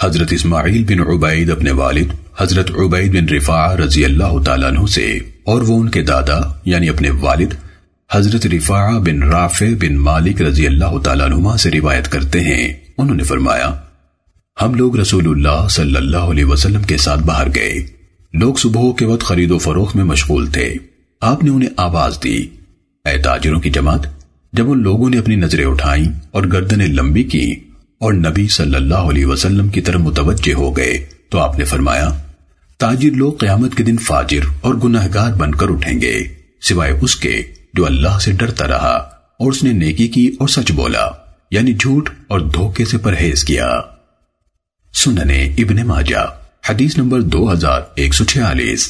حضرت اسماعیل بن عبید اپنے والد، حضرت عبید بن رفاع رضی اللہ تعالیٰ عنہ سے، اور وہ ان کے دادا یعنی اپنے والد، حضرت رفاع بن رافع بن مالک رضی اللہ تعالیٰ عنہ سے روایت کرتے ہیں۔ انہوں نے فرمایا، ہم لوگ رسول اللہ صلی اللہ علیہ وسلم کے ساتھ باہر گئے۔ لوگ صبح کے وقت خرید و فروخت میں مشغول تھے۔ آپ نے انہیں آواز دی۔ اے تاجروں کی جماعت، جب ان لوگوں نے اپنی نظریں اٹھائی اور گردنیں لمبی کی اور نبی صلی اللہ علیہ وسلم کی طرف متوجہ ہو گئے تو آپ نے فرمایا، تاجر لوگ قیامت کے دن فاجر اور گناہگار بن کر اٹھیں گے، سوائے اس کے جو اللہ سے ڈرتا رہا اور اس نے نیکی کی اور سچ بولا یعنی جھوٹ اور دھوکے سے پرہیز کیا۔ سننے ابن ماجہ، حدیث نمبر 2146